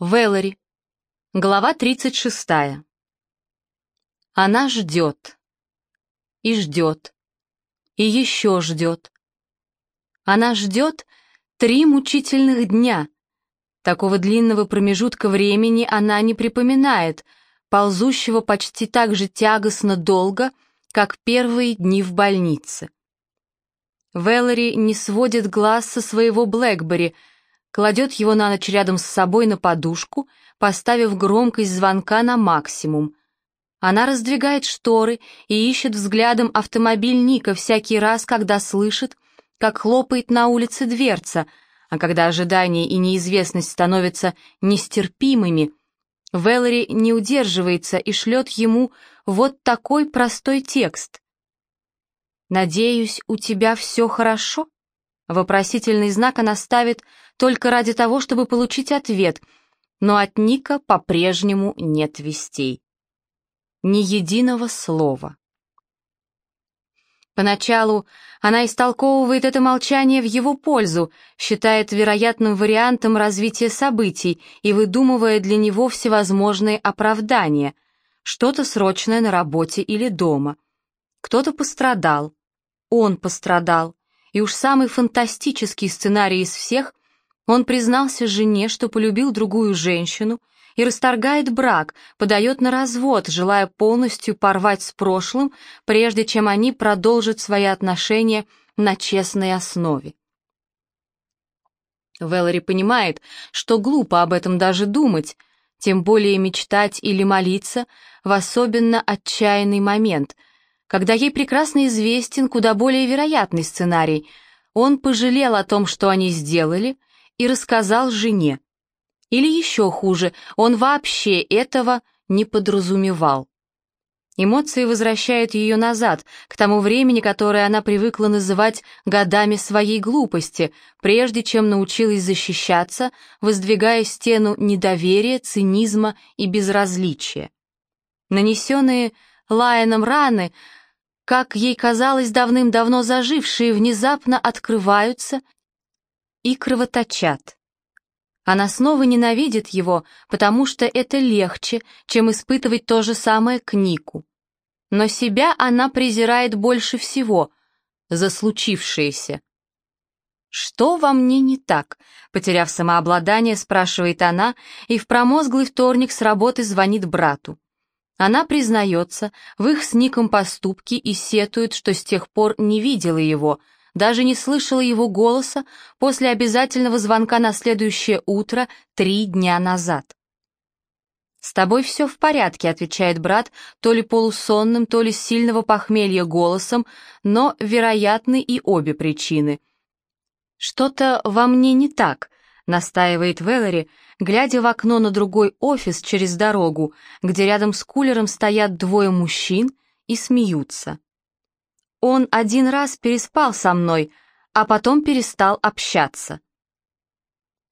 Вэллори. Глава 36. Она ждет. И ждет. И еще ждет. Она ждет три мучительных дня. Такого длинного промежутка времени она не припоминает, ползущего почти так же тягостно долго, как первые дни в больнице. Вэллори не сводит глаз со своего Блэкбери — кладет его на ночь рядом с собой на подушку, поставив громкость звонка на максимум. Она раздвигает шторы и ищет взглядом автомобиль Ника всякий раз, когда слышит, как хлопает на улице дверца, а когда ожидание и неизвестность становятся нестерпимыми, Вэллори не удерживается и шлет ему вот такой простой текст. «Надеюсь, у тебя все хорошо?» Вопросительный знак она ставит только ради того, чтобы получить ответ, но от Ника по-прежнему нет вестей. Ни единого слова. Поначалу она истолковывает это молчание в его пользу, считает вероятным вариантом развития событий и выдумывая для него всевозможные оправдания, что-то срочное на работе или дома. Кто-то пострадал, он пострадал, и уж самый фантастический сценарий из всех, он признался жене, что полюбил другую женщину, и расторгает брак, подает на развод, желая полностью порвать с прошлым, прежде чем они продолжат свои отношения на честной основе. Вэллори понимает, что глупо об этом даже думать, тем более мечтать или молиться в особенно отчаянный момент — когда ей прекрасно известен куда более вероятный сценарий. Он пожалел о том, что они сделали, и рассказал жене. Или еще хуже, он вообще этого не подразумевал. Эмоции возвращают ее назад, к тому времени, которое она привыкла называть годами своей глупости, прежде чем научилась защищаться, воздвигая стену недоверия, цинизма и безразличия. Нанесенные Лайоном раны как ей казалось давным-давно зажившие, внезапно открываются и кровоточат. Она снова ненавидит его, потому что это легче, чем испытывать то же самое к Нику. Но себя она презирает больше всего за случившееся. «Что во мне не так?» — потеряв самообладание, спрашивает она, и в промозглый вторник с работы звонит брату. Она признается в их с Ником поступке и сетует, что с тех пор не видела его, даже не слышала его голоса после обязательного звонка на следующее утро три дня назад. «С тобой все в порядке», — отвечает брат, то ли полусонным, то ли сильного похмелья голосом, но вероятны и обе причины. «Что-то во мне не так», — настаивает Веллери, — глядя в окно на другой офис через дорогу, где рядом с кулером стоят двое мужчин и смеются. Он один раз переспал со мной, а потом перестал общаться.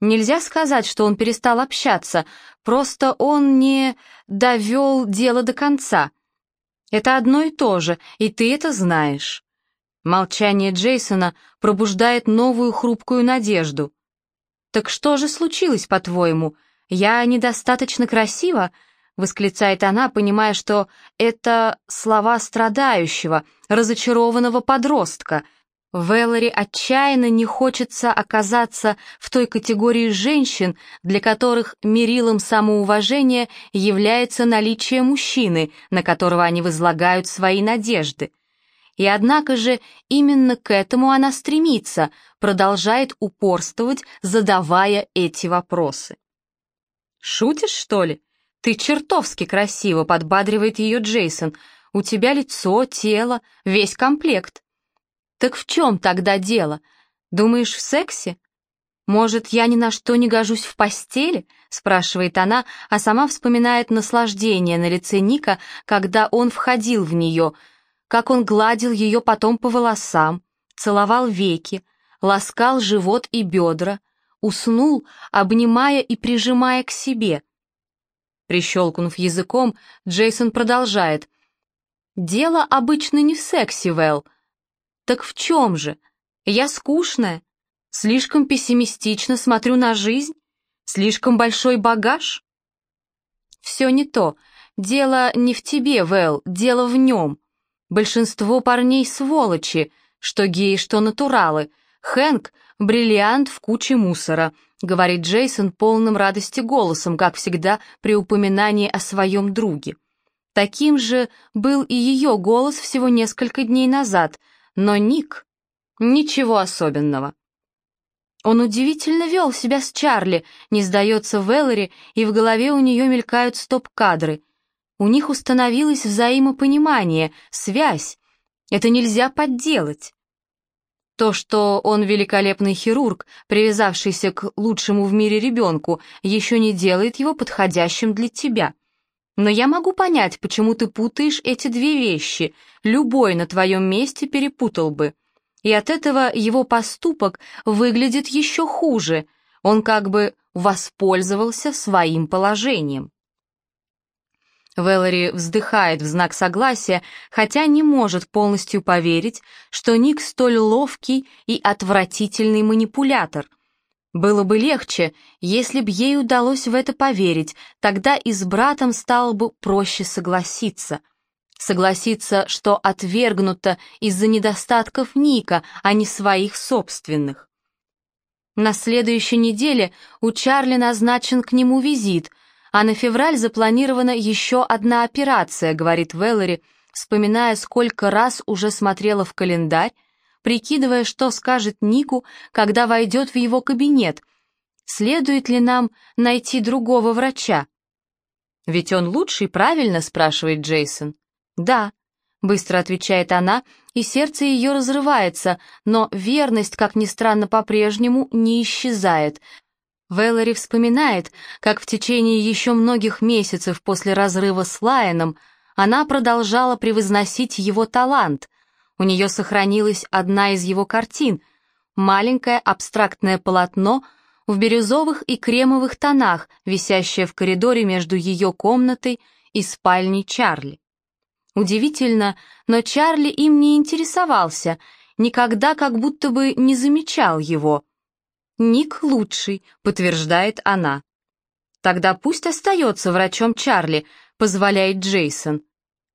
Нельзя сказать, что он перестал общаться, просто он не довел дело до конца. Это одно и то же, и ты это знаешь. Молчание Джейсона пробуждает новую хрупкую надежду. «Так что же случилось, по-твоему? Я недостаточно красива?» — восклицает она, понимая, что это слова страдающего, разочарованного подростка. Вэллори отчаянно не хочется оказаться в той категории женщин, для которых мерилом самоуважения является наличие мужчины, на которого они возлагают свои надежды. И однако же именно к этому она стремится, продолжает упорствовать, задавая эти вопросы. «Шутишь, что ли? Ты чертовски красиво», — подбадривает ее Джейсон. «У тебя лицо, тело, весь комплект». «Так в чем тогда дело? Думаешь, в сексе?» «Может, я ни на что не гожусь в постели?» — спрашивает она, а сама вспоминает наслаждение на лице Ника, когда он входил в нее — как он гладил ее потом по волосам, целовал веки, ласкал живот и бедра, уснул, обнимая и прижимая к себе. Прищелкнув языком, Джейсон продолжает. «Дело обычно не в сексе, Вэл. Так в чем же? Я скучная, слишком пессимистично смотрю на жизнь. Слишком большой багаж? Все не то. Дело не в тебе, Вэл, дело в нем. Большинство парней сволочи, что геи, что натуралы. Хэнк — бриллиант в куче мусора, говорит Джейсон полным радости голосом, как всегда при упоминании о своем друге. Таким же был и ее голос всего несколько дней назад, но Ник — ничего особенного. Он удивительно вел себя с Чарли, не сдается Веллери, и в голове у нее мелькают стоп-кадры. У них установилось взаимопонимание, связь. Это нельзя подделать. То, что он великолепный хирург, привязавшийся к лучшему в мире ребенку, еще не делает его подходящим для тебя. Но я могу понять, почему ты путаешь эти две вещи. Любой на твоем месте перепутал бы и от этого его поступок выглядит еще хуже, он как бы воспользовался своим положением. Вэллори вздыхает в знак согласия, хотя не может полностью поверить, что Ник столь ловкий и отвратительный манипулятор. Было бы легче, если б ей удалось в это поверить, тогда и с братом стало бы проще согласиться — Согласиться, что отвергнуто из-за недостатков Ника, а не своих собственных. На следующей неделе у Чарли назначен к нему визит, а на февраль запланирована еще одна операция, говорит Веллори, вспоминая, сколько раз уже смотрела в календарь, прикидывая, что скажет Нику, когда войдет в его кабинет. Следует ли нам найти другого врача? «Ведь он лучший, правильно?» — спрашивает Джейсон. «Да», — быстро отвечает она, и сердце ее разрывается, но верность, как ни странно, по-прежнему не исчезает. Веллори вспоминает, как в течение еще многих месяцев после разрыва с Лайоном она продолжала превозносить его талант. У нее сохранилась одна из его картин — маленькое абстрактное полотно в бирюзовых и кремовых тонах, висящее в коридоре между ее комнатой и спальней Чарли. Удивительно, но Чарли им не интересовался, никогда как будто бы не замечал его. «Ник лучший», — подтверждает она. «Тогда пусть остается врачом Чарли», — позволяет Джейсон.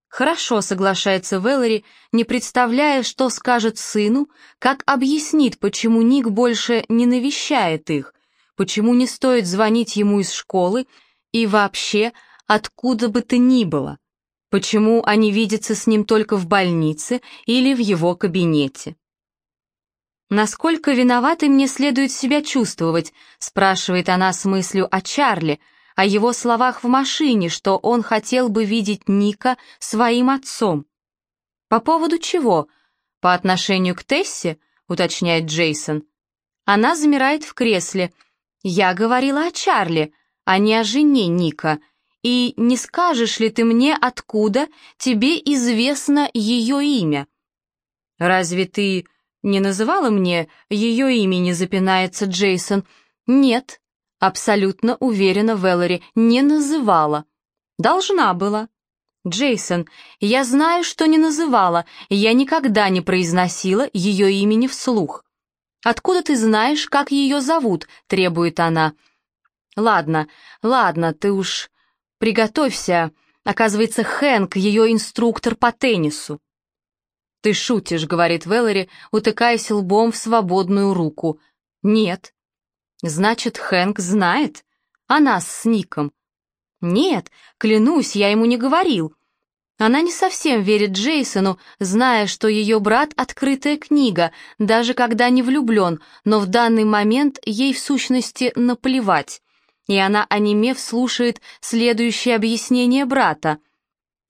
«Хорошо», — соглашается Вэллори, не представляя, что скажет сыну, как объяснит, почему Ник больше не навещает их, почему не стоит звонить ему из школы и вообще откуда бы то ни было. Почему они видятся с ним только в больнице или в его кабинете? «Насколько виноватой мне следует себя чувствовать?» спрашивает она с мыслью о Чарли, о его словах в машине, что он хотел бы видеть Ника своим отцом. «По поводу чего? По отношению к Тессе?» уточняет Джейсон. Она замирает в кресле. «Я говорила о Чарли, а не о жене Ника», и не скажешь ли ты мне, откуда тебе известно ее имя? Разве ты не называла мне ее имени, запинается Джейсон? Нет, абсолютно уверена Веллори, не называла. Должна была. Джейсон, я знаю, что не называла, я никогда не произносила ее имени вслух. «Откуда ты знаешь, как ее зовут?» — требует она. «Ладно, ладно, ты уж Приготовься, оказывается, Хэнк, ее инструктор по теннису. «Ты шутишь», — говорит Веллери, утыкаясь лбом в свободную руку. «Нет». «Значит, Хэнк знает? А нас с Ником?» «Нет, клянусь, я ему не говорил». Она не совсем верит Джейсону, зная, что ее брат — открытая книга, даже когда не влюблен, но в данный момент ей в сущности наплевать и она, онемев, слушает следующее объяснение брата.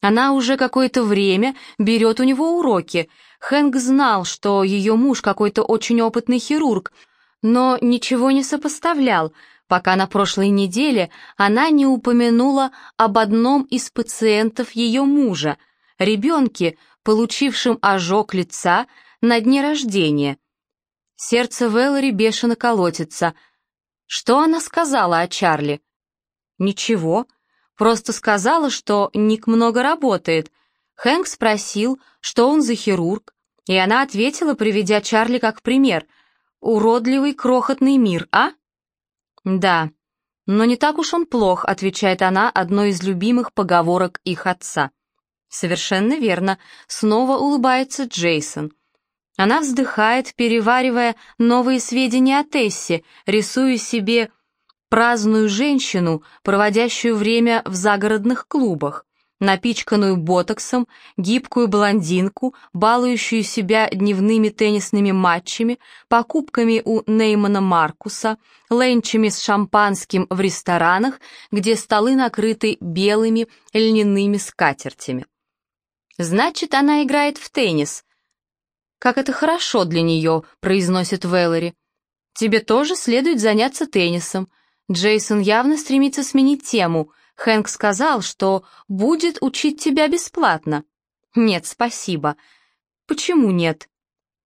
Она уже какое-то время берет у него уроки. Хэнк знал, что ее муж какой-то очень опытный хирург, но ничего не сопоставлял, пока на прошлой неделе она не упомянула об одном из пациентов ее мужа, ребенке, получившем ожог лица на дне рождения. Сердце Вэллори бешено колотится — что она сказала о Чарли? Ничего, просто сказала, что Ник много работает. Хэнк спросил, что он за хирург, и она ответила, приведя Чарли как пример. «Уродливый крохотный мир, а?» «Да, «Но не так уж он плох», — отвечает она одной из любимых поговорок их отца. «Совершенно верно», — снова улыбается Джейсон. Она вздыхает, переваривая новые сведения о Тессе, рисуя себе праздную женщину, проводящую время в загородных клубах напичканную ботоксом, гибкую блондинку, балующую себя дневными теннисными матчами, покупками у Неймана Маркуса, ленчами с шампанским в ресторанах, где столы накрыты белыми льняными скатертями. «Значит, она играет в теннис», «Как это хорошо для нее», — произносит Вэллори. «Тебе тоже следует заняться теннисом». Джейсон явно стремится сменить тему — Хэнк сказал, что будет учить тебя бесплатно. Нет, спасибо. Почему нет?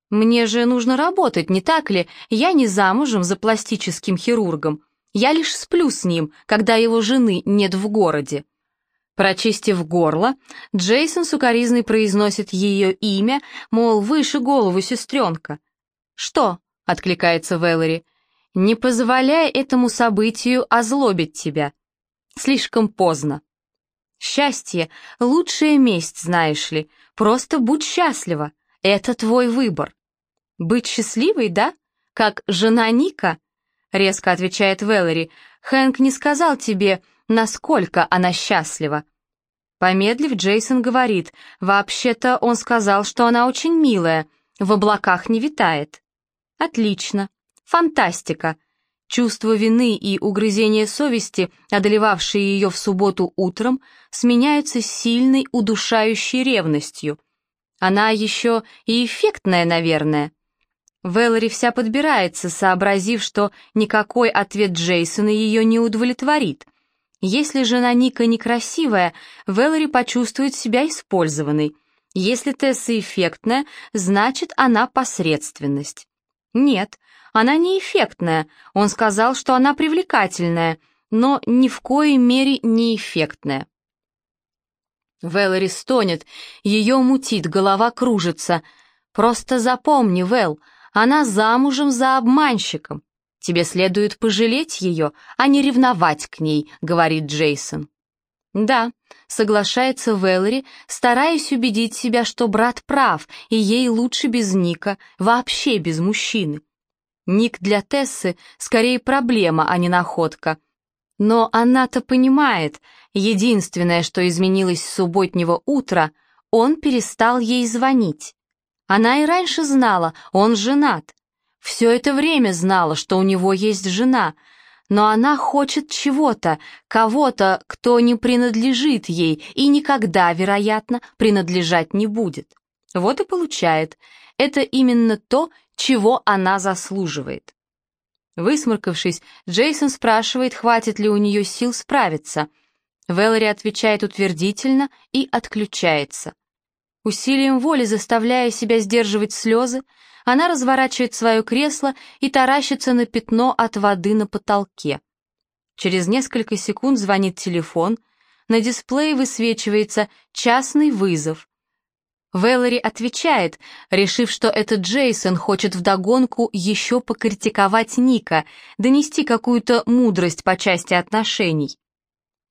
Мне же нужно работать, не так ли? Я не замужем за пластическим хирургом. Я лишь сплю с ним, когда его жены нет в городе. Прочистив горло, Джейсон сукоризный произносит ее имя, мол, выше голову сестренка. «Что?» — откликается Вэллори. «Не позволяй этому событию озлобить тебя. Слишком поздно. Счастье — лучшая месть, знаешь ли. Просто будь счастлива. Это твой выбор. Быть счастливой, да? Как жена Ника? Резко отвечает Вэллори. Хэнк не сказал тебе, насколько она счастлива. Помедлив, Джейсон говорит, вообще-то он сказал, что она очень милая, в облаках не витает. Отлично. Фантастика. Чувство вины и угрызение совести, одолевавшие ее в субботу утром, сменяются сильной удушающей ревностью. Она еще и эффектная, наверное. Вэллори вся подбирается, сообразив, что никакой ответ Джейсона ее не удовлетворит. Если жена Ника некрасивая, Вэллори почувствует себя использованной. Если Тесса эффектная, значит, она посредственность. Нет, она не эффектная, он сказал, что она привлекательная, но ни в коей мере не эффектная. Вэллори стонет, ее мутит, голова кружится. Просто запомни, Вэл, она замужем за обманщиком. Тебе следует пожалеть ее, а не ревновать к ней, говорит Джейсон. Да, соглашается Вэллори, стараясь убедить себя, что брат прав, и ей лучше без Ника, вообще без мужчины. Ник для Тессы скорее проблема, а не находка. Но она-то понимает, единственное, что изменилось с субботнего утра, он перестал ей звонить. Она и раньше знала, он женат. Все это время знала, что у него есть жена, но она хочет чего-то, кого-то, кто не принадлежит ей и никогда, вероятно, принадлежать не будет. Вот и получает. Это именно то, чего она заслуживает. Высморкавшись, Джейсон спрашивает, хватит ли у нее сил справиться. Вэллори отвечает утвердительно и отключается. Усилием воли, заставляя себя сдерживать слезы, она разворачивает свое кресло и таращится на пятно от воды на потолке. Через несколько секунд звонит телефон, на дисплее высвечивается «частный вызов», Вэллори отвечает, решив, что это Джейсон хочет вдогонку еще покритиковать Ника, донести какую-то мудрость по части отношений.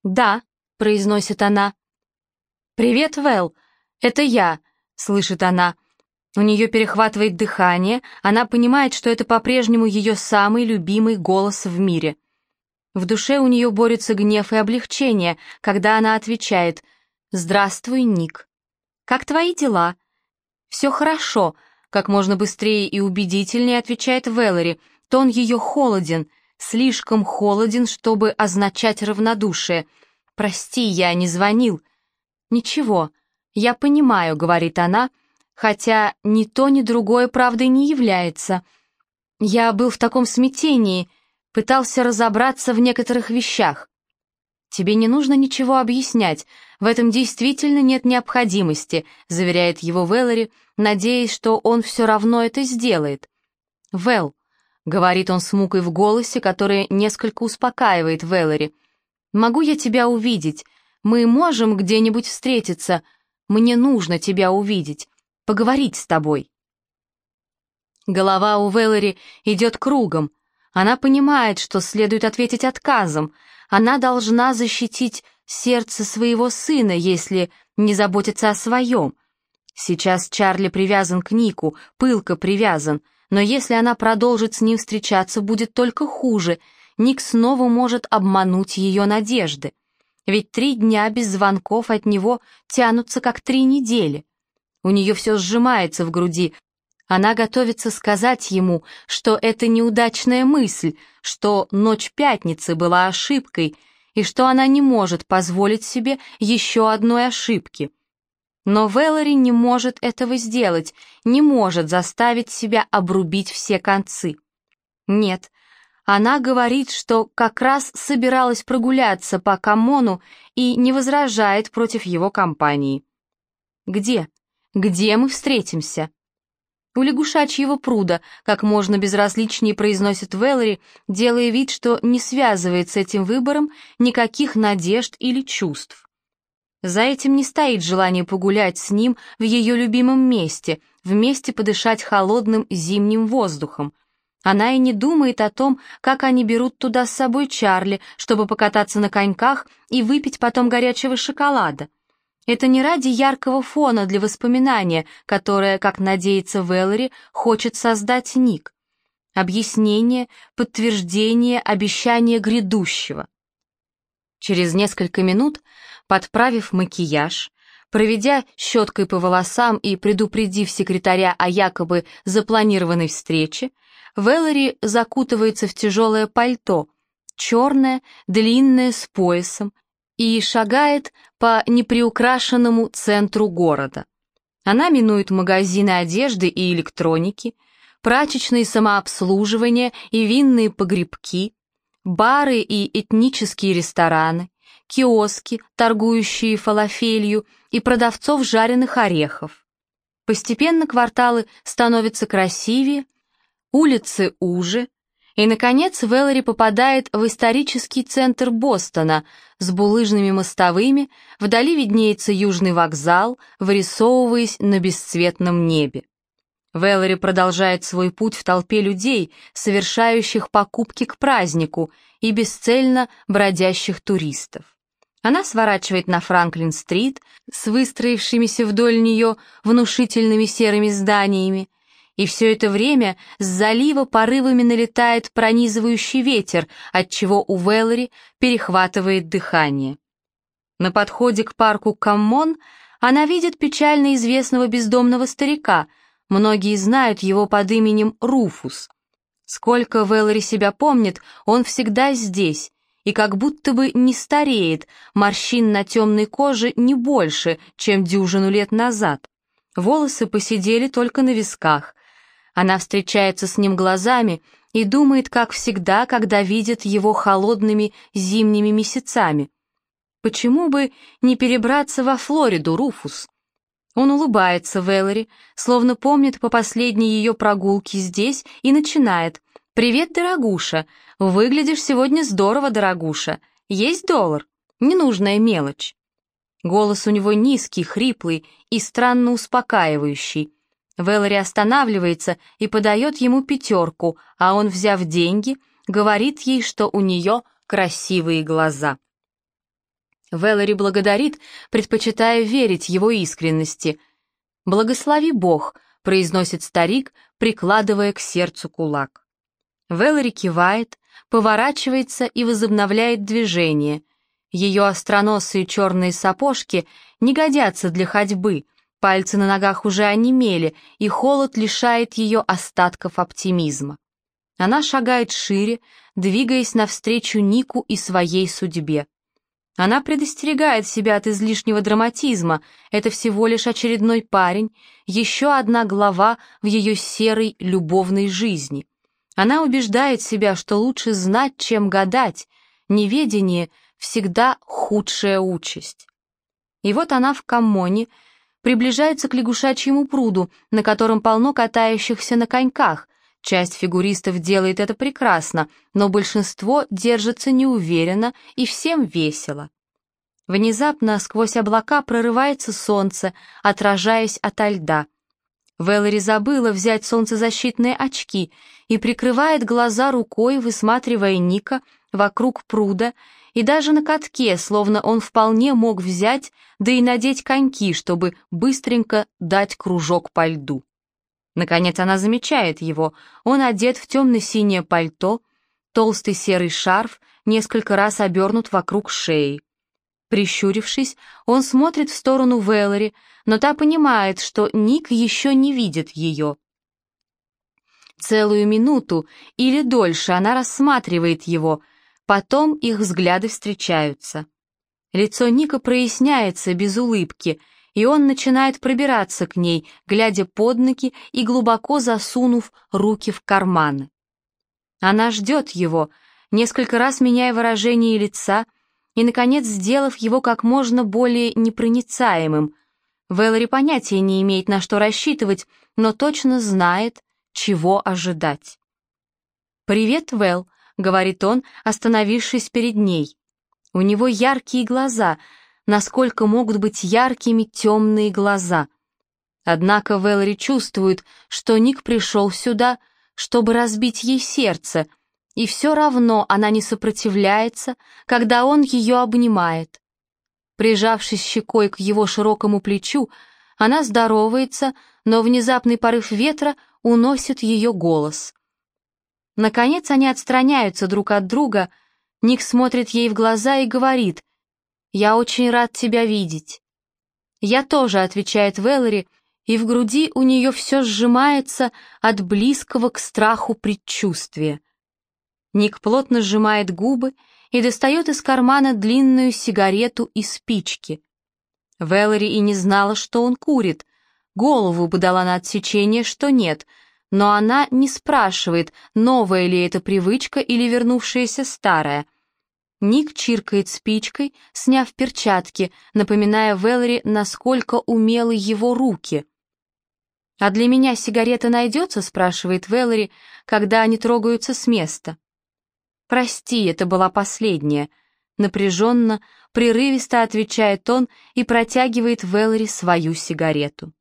«Да», — произносит она. «Привет, Вэл, это я», — слышит она. У нее перехватывает дыхание, она понимает, что это по-прежнему ее самый любимый голос в мире. В душе у нее борется гнев и облегчение, когда она отвечает «Здравствуй, Ник». Как твои дела?» «Все хорошо», — как можно быстрее и убедительнее отвечает Вэллори. Тон ее холоден, слишком холоден, чтобы означать равнодушие. «Прости, я не звонил». «Ничего, я понимаю», — говорит она, хотя ни то, ни другое правдой не является. «Я был в таком смятении, пытался разобраться в некоторых вещах. «Тебе не нужно ничего объяснять, в этом действительно нет необходимости», заверяет его Вэллори, надеясь, что он все равно это сделает. «Вэл», — говорит он с мукой в голосе, которая несколько успокаивает Вэллори, «могу я тебя увидеть? Мы можем где-нибудь встретиться. Мне нужно тебя увидеть, поговорить с тобой». Голова у Вэллори идет кругом, Она понимает, что следует ответить отказом. Она должна защитить сердце своего сына, если не заботится о своем. Сейчас Чарли привязан к Нику, пылко привязан, но если она продолжит с ним встречаться, будет только хуже. Ник снова может обмануть ее надежды. Ведь три дня без звонков от него тянутся как три недели. У нее все сжимается в груди. Она готовится сказать ему, что это неудачная мысль, что ночь пятницы была ошибкой, и что она не может позволить себе еще одной ошибки. Но Веллори не может этого сделать, не может заставить себя обрубить все концы. Нет, она говорит, что как раз собиралась прогуляться по Камону и не возражает против его компании. «Где? Где мы встретимся?» «У лягушачьего пруда», как можно безразличнее произносит Веллори, делая вид, что не связывает с этим выбором никаких надежд или чувств. За этим не стоит желание погулять с ним в ее любимом месте, вместе подышать холодным зимним воздухом. Она и не думает о том, как они берут туда с собой Чарли, чтобы покататься на коньках и выпить потом горячего шоколада. Это не ради яркого фона для воспоминания, которое, как надеется Веллори, хочет создать Ник. Объяснение, подтверждение, обещание грядущего. Через несколько минут подправив макияж, проведя щеткой по волосам и предупредив секретаря о якобы запланированной встрече, Веллори закутывается в тяжелое пальто, черное, длинное, с поясом, и шагает по неприукрашенному центру города. Она минует магазины одежды и электроники, прачечные самообслуживания и винные погребки, бары и этнические рестораны, киоски, торгующие фалафелью, и продавцов жареных орехов. Постепенно кварталы становятся красивее, улицы уже, и, наконец, Веллори попадает в исторический центр Бостона с булыжными мостовыми, вдали виднеется южный вокзал, вырисовываясь на бесцветном небе. Веллори продолжает свой путь в толпе людей, совершающих покупки к празднику, и бесцельно бродящих туристов. Она сворачивает на Франклин-стрит с выстроившимися вдоль нее внушительными серыми зданиями, и все это время с залива порывами налетает пронизывающий ветер, отчего у Веллори перехватывает дыхание. На подходе к парку Каммон она видит печально известного бездомного старика, многие знают его под именем Руфус. Сколько Веллори себя помнит, он всегда здесь, и как будто бы не стареет, морщин на темной коже не больше, чем дюжину лет назад. Волосы посидели только на висках. Она встречается с ним глазами и думает, как всегда, когда видит его холодными зимними месяцами. Почему бы не перебраться во Флориду, Руфус? Он улыбается Веллори, словно помнит по последней ее прогулке здесь и начинает. «Привет, дорогуша! Выглядишь сегодня здорово, дорогуша. Есть доллар? Ненужная мелочь». Голос у него низкий, хриплый и странно успокаивающий. Вэллори останавливается и подает ему пятерку, а он, взяв деньги, говорит ей, что у нее красивые глаза. Вэллори благодарит, предпочитая верить его искренности. «Благослови Бог», — произносит старик, прикладывая к сердцу кулак. Веллори кивает, поворачивается и возобновляет движение. Ее остроносые черные сапожки не годятся для ходьбы, пальцы на ногах уже онемели, и холод лишает ее остатков оптимизма. Она шагает шире, двигаясь навстречу Нику и своей судьбе. Она предостерегает себя от излишнего драматизма, это всего лишь очередной парень, еще одна глава в ее серой любовной жизни — она убеждает себя, что лучше знать, чем гадать, неведение всегда худшая участь. И вот она в Каммоне приближается к лягушачьему пруду, на котором полно катающихся на коньках. Часть фигуристов делает это прекрасно, но большинство держится неуверенно и всем весело. Внезапно сквозь облака прорывается солнце, отражаясь ото льда. Вэллори забыла взять солнцезащитные очки и прикрывает глаза рукой, высматривая Ника вокруг пруда и даже на катке, словно он вполне мог взять, да и надеть коньки, чтобы быстренько дать кружок по льду. Наконец она замечает его. Он одет в темно-синее пальто, толстый серый шарф несколько раз обернут вокруг шеи. Прищурившись, он смотрит в сторону Вэллори, но та понимает, что Ник еще не видит ее. Целую минуту или дольше она рассматривает его, потом их взгляды встречаются. Лицо Ника проясняется без улыбки, и он начинает пробираться к ней, глядя под ноги и глубоко засунув руки в карманы. Она ждет его, несколько раз меняя выражение лица и, наконец, сделав его как можно более непроницаемым. Вэллори понятия не имеет, на что рассчитывать, но точно знает, чего ожидать. «Привет, Вэл», — говорит он, остановившись перед ней. У него яркие глаза, насколько могут быть яркими темные глаза. Однако Вэллори чувствует, что Ник пришел сюда, чтобы разбить ей сердце — и все равно она не сопротивляется, когда он ее обнимает. Прижавшись щекой к его широкому плечу, она здоровается, но внезапный порыв ветра уносит ее голос. Наконец они отстраняются друг от друга, Ник смотрит ей в глаза и говорит «Я очень рад тебя видеть». «Я тоже», — отвечает Вэллори, и в груди у нее все сжимается от близкого к страху предчувствия. Ник плотно сжимает губы и достает из кармана длинную сигарету и спички. Вэллори и не знала, что он курит. Голову бы дала на отсечение, что нет, но она не спрашивает, новая ли это привычка или вернувшаяся старая. Ник чиркает спичкой, сняв перчатки, напоминая Вэллори, насколько умелы его руки. «А для меня сигарета найдется?» — спрашивает Вэллори, когда они трогаются с места. «Прости, это была последняя», — напряженно, прерывисто отвечает он и протягивает Вэллори свою сигарету.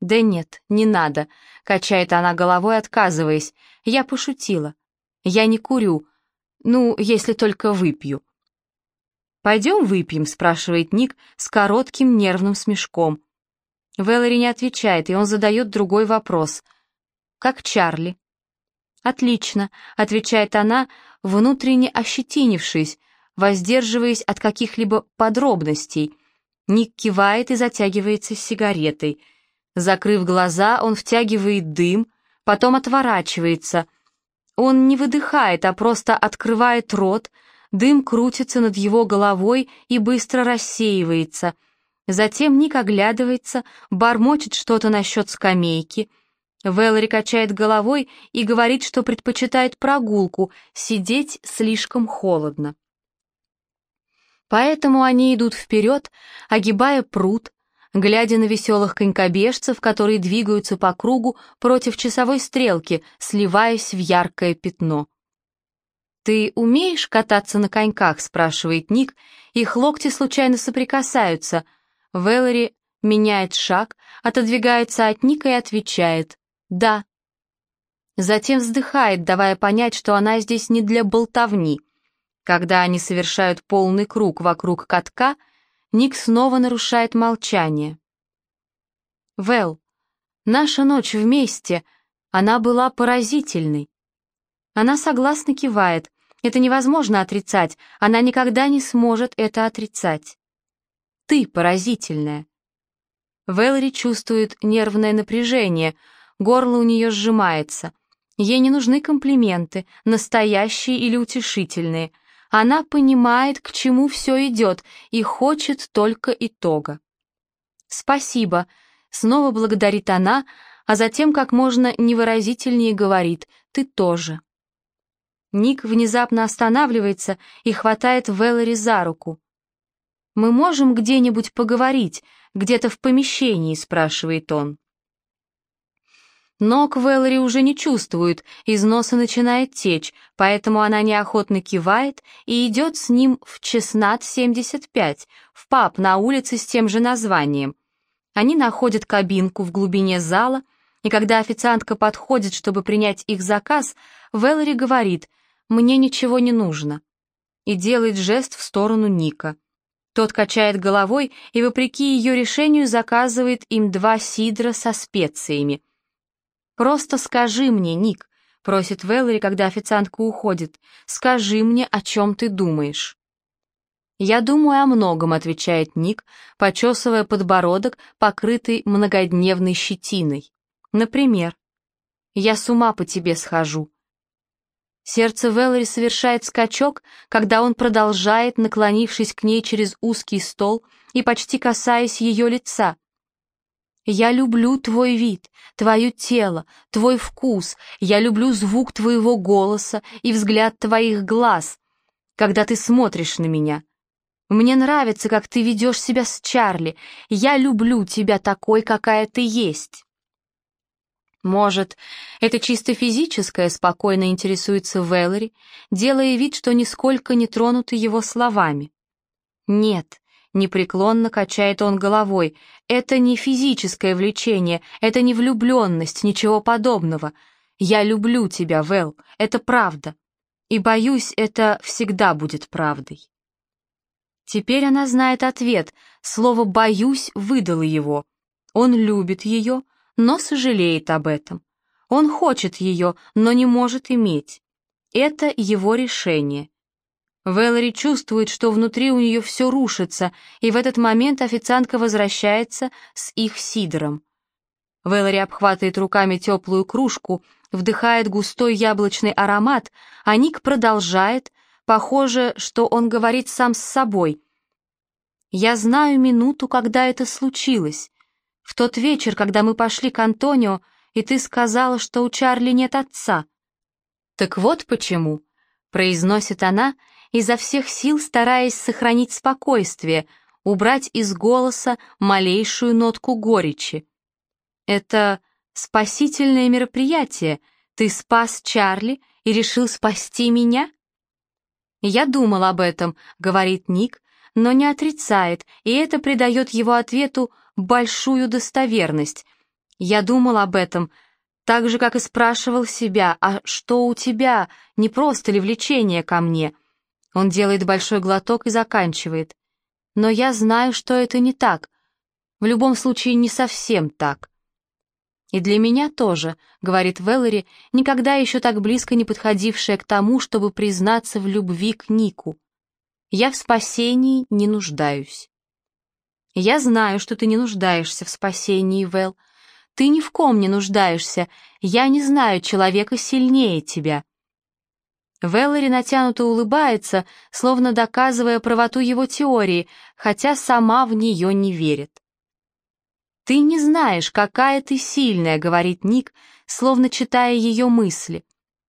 «Да нет, не надо», — качает она головой, отказываясь. «Я пошутила. Я не курю. Ну, если только выпью». «Пойдем выпьем?» — спрашивает Ник с коротким нервным смешком. Вэллори не отвечает, и он задает другой вопрос. «Как Чарли?» «Отлично», — отвечает она, внутренне ощетинившись, воздерживаясь от каких-либо подробностей. Ник кивает и затягивается сигаретой. Закрыв глаза, он втягивает дым, потом отворачивается. Он не выдыхает, а просто открывает рот, дым крутится над его головой и быстро рассеивается. Затем Ник оглядывается, бормочет что-то насчет скамейки — Вэллори качает головой и говорит, что предпочитает прогулку, сидеть слишком холодно. Поэтому они идут вперед, огибая пруд, глядя на веселых конькобежцев, которые двигаются по кругу против часовой стрелки, сливаясь в яркое пятно. «Ты умеешь кататься на коньках?» — спрашивает Ник, их локти случайно соприкасаются. Вэллори меняет шаг, отодвигается от Ника и отвечает «Да». Затем вздыхает, давая понять, что она здесь не для болтовни. Когда они совершают полный круг вокруг катка, Ник снова нарушает молчание. «Вэл, наша ночь вместе, она была поразительной». Она согласно кивает. Это невозможно отрицать, она никогда не сможет это отрицать. «Ты поразительная». Вэлори чувствует нервное напряжение — горло у нее сжимается. Ей не нужны комплименты, настоящие или утешительные. Она понимает, к чему все идет, и хочет только итога. «Спасибо», — снова благодарит она, а затем как можно невыразительнее говорит «ты тоже». Ник внезапно останавливается и хватает Вэллори за руку. «Мы можем где-нибудь поговорить, где-то в помещении?» — спрашивает он. Ног Вэллори уже не чувствует, из носа начинает течь, поэтому она неохотно кивает и идет с ним в Чеснат 75, в паб на улице с тем же названием. Они находят кабинку в глубине зала, и когда официантка подходит, чтобы принять их заказ, Вэллори говорит «Мне ничего не нужно» и делает жест в сторону Ника. Тот качает головой и, вопреки ее решению, заказывает им два сидра со специями. «Просто скажи мне, Ник», — просит Вэллори, когда официантка уходит, «скажи мне, о чем ты думаешь». «Я думаю о многом», — отвечает Ник, почесывая подбородок, покрытый многодневной щетиной. «Например, я с ума по тебе схожу». Сердце Вэллори совершает скачок, когда он продолжает, наклонившись к ней через узкий стол и почти касаясь ее лица. «Я люблю твой вид, твое тело, твой вкус, я люблю звук твоего голоса и взгляд твоих глаз, когда ты смотришь на меня». Мне нравится, как ты ведешь себя с Чарли. Я люблю тебя такой, какая ты есть». Может, это чисто физическое, спокойно интересуется Вэллори, делая вид, что нисколько не тронуты его словами. Нет, непреклонно качает он головой, это не физическое влечение, это не влюбленность, ничего подобного. Я люблю тебя, Вэл, это правда. И боюсь, это всегда будет правдой. Теперь она знает ответ, слово «боюсь» выдало его. Он любит ее, но сожалеет об этом. Он хочет ее, но не может иметь. Это его решение. Вэллори чувствует, что внутри у нее все рушится, и в этот момент официантка возвращается с их сидором. Вэллори обхватывает руками теплую кружку, вдыхает густой яблочный аромат, а Ник продолжает, Похоже, что он говорит сам с собой. «Я знаю минуту, когда это случилось. В тот вечер, когда мы пошли к Антонио, и ты сказала, что у Чарли нет отца». «Так вот почему», — произносит она, изо всех сил стараясь сохранить спокойствие, убрать из голоса малейшую нотку горечи. «Это спасительное мероприятие. Ты спас Чарли и решил спасти меня?» «Я думал об этом», — говорит Ник, но не отрицает, и это придает его ответу большую достоверность. «Я думал об этом», так же, как и спрашивал себя, «А что у тебя? Не просто ли влечение ко мне?» Он делает большой глоток и заканчивает. «Но я знаю, что это не так. В любом случае, не совсем так». «И для меня тоже», — говорит Веллери, никогда еще так близко не подходившая к тому, чтобы признаться в любви к Нику. «Я в спасении не нуждаюсь». «Я знаю, что ты не нуждаешься в спасении, Вэл. Ты ни в ком не нуждаешься. Я не знаю человека сильнее тебя». Веллери натянуто улыбается, словно доказывая правоту его теории, хотя сама в нее не верит. «Ты не знаешь, какая ты сильная», — говорит Ник, словно читая ее мысли.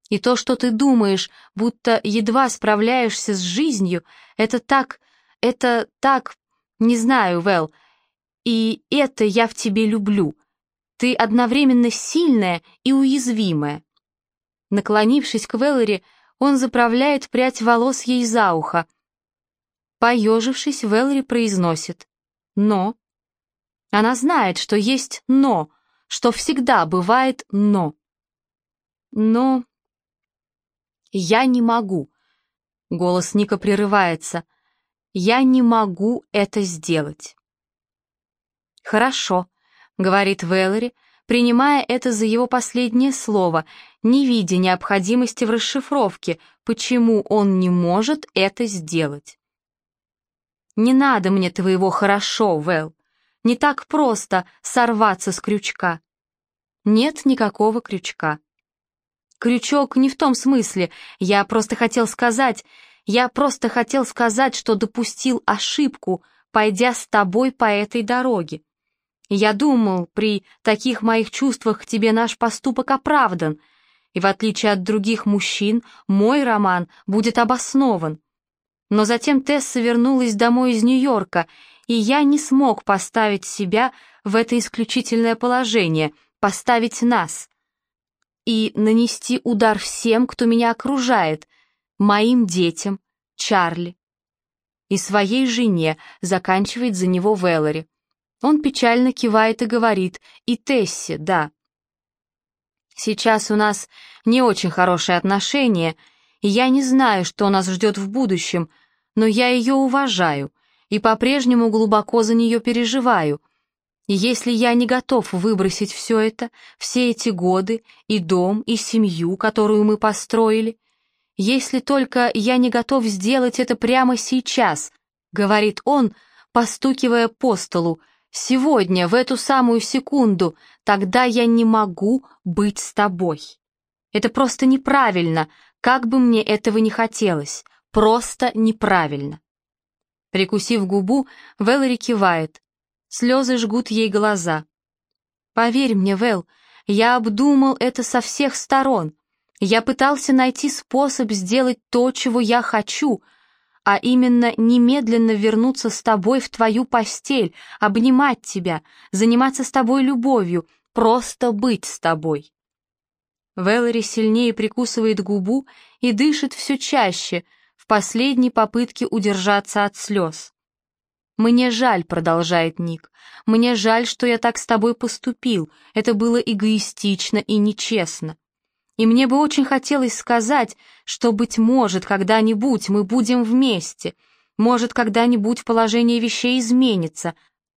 «И то, что ты думаешь, будто едва справляешься с жизнью, это так... это так... не знаю, Вэл. И это я в тебе люблю. Ты одновременно сильная и уязвимая». Наклонившись к Вэллори, он заправляет прядь волос ей за ухо. Поежившись, Вэллори произносит «но». Она знает, что есть «но», что всегда бывает «но». Но... Я не могу. Голос Ника прерывается. Я не могу это сделать. Хорошо, говорит Вэллори, принимая это за его последнее слово, не видя необходимости в расшифровке, почему он не может это сделать. «Не надо мне твоего «хорошо», Вэл. Не так просто сорваться с крючка. Нет никакого крючка. Крючок не в том смысле, я просто хотел сказать, я просто хотел сказать, что допустил ошибку, пойдя с тобой по этой дороге. Я думал, при таких моих чувствах к тебе наш поступок оправдан, и в отличие от других мужчин, мой роман будет обоснован. Но затем Тесса вернулась домой из Нью-Йорка, и я не смог поставить себя в это исключительное положение, поставить нас. И нанести удар всем, кто меня окружает, моим детям, Чарли. И своей жене, заканчивает за него Веллори. Он печально кивает и говорит, и Тесси, да. Сейчас у нас не очень хорошие отношения, и я не знаю, что нас ждет в будущем, но я ее уважаю и по-прежнему глубоко за нее переживаю. И если я не готов выбросить все это, все эти годы, и дом, и семью, которую мы построили, если только я не готов сделать это прямо сейчас, говорит он, постукивая по столу, сегодня, в эту самую секунду, тогда я не могу быть с тобой. Это просто неправильно, как бы мне этого не хотелось, просто неправильно. Прикусив губу, Вэллори кивает. Слезы жгут ей глаза. «Поверь мне, Вэл, я обдумал это со всех сторон. Я пытался найти способ сделать то, чего я хочу, а именно немедленно вернуться с тобой в твою постель, обнимать тебя, заниматься с тобой любовью, просто быть с тобой». Вэллори сильнее прикусывает губу и дышит все чаще, в последней попытке удержаться от слез. «Мне жаль», — продолжает Ник, — «мне жаль, что я так с тобой поступил, это было эгоистично и нечестно. И мне бы очень хотелось сказать, что, быть может, когда-нибудь мы будем вместе, может, когда-нибудь положение вещей изменится,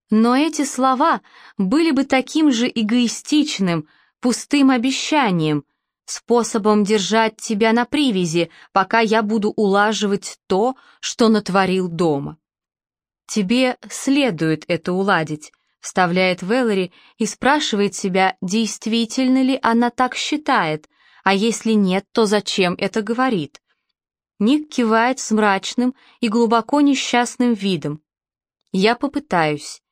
но эти слова были бы таким же эгоистичным, пустым обещанием, способом держать тебя на привязи, пока я буду улаживать то, что натворил дома. «Тебе следует это уладить», — вставляет Вэллори и спрашивает себя, действительно ли она так считает, а если нет, то зачем это говорит. Ник кивает с мрачным и глубоко несчастным видом. «Я попытаюсь».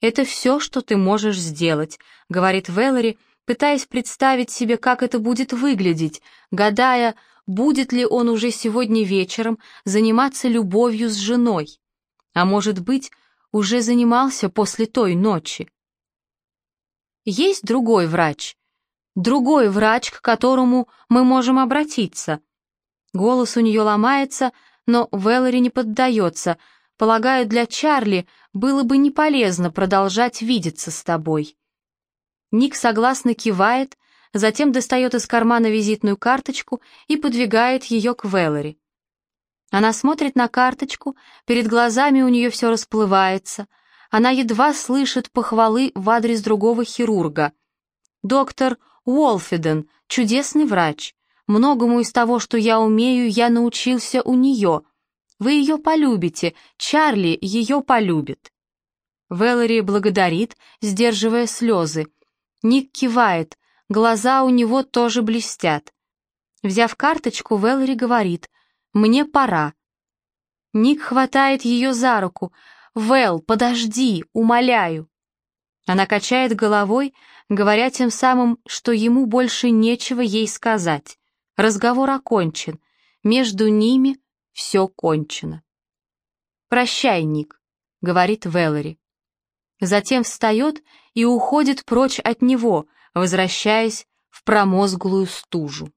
«Это все, что ты можешь сделать», — говорит Вэллори, пытаясь представить себе, как это будет выглядеть, гадая, будет ли он уже сегодня вечером заниматься любовью с женой. А может быть, уже занимался после той ночи. Есть другой врач, другой врач, к которому мы можем обратиться. Голос у нее ломается, но Вэллори не поддается. Полагаю, для Чарли было бы не полезно продолжать видеться с тобой. Ник согласно кивает, затем достает из кармана визитную карточку и подвигает ее к Веллори. Она смотрит на карточку, перед глазами у нее все расплывается, она едва слышит похвалы в адрес другого хирурга. Доктор Уолфиден, чудесный врач. Многому из того, что я умею, я научился у нее. Вы ее полюбите, Чарли ее полюбит. Веллори благодарит, сдерживая слезы. Ник кивает, глаза у него тоже блестят. Взяв карточку, Вэллори говорит «Мне пора». Ник хватает ее за руку. «Вэл, подожди, умоляю». Она качает головой, говоря тем самым, что ему больше нечего ей сказать. Разговор окончен. Между ними все кончено. «Прощай, Ник», — говорит Вэллори. Затем встает и уходит прочь от него, возвращаясь в промозглую стужу.